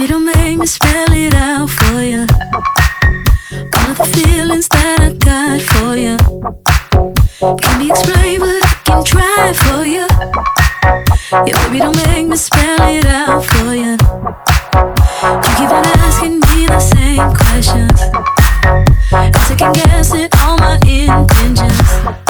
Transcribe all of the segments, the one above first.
Baby, don't make me spell it out for you. All the feelings that I got for you can be explained, but I can try for you. Yeah, baby, don't make me spell it out for you. You keep on asking me the same questions, can guess it all my intentions.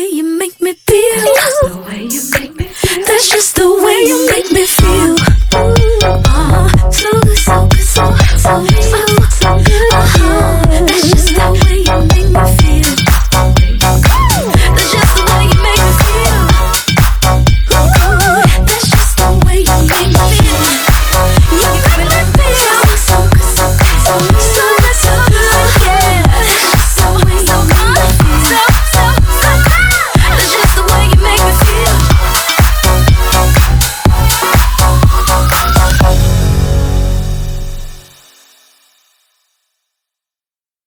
way you make me feel. That's the way you make me feel. Just the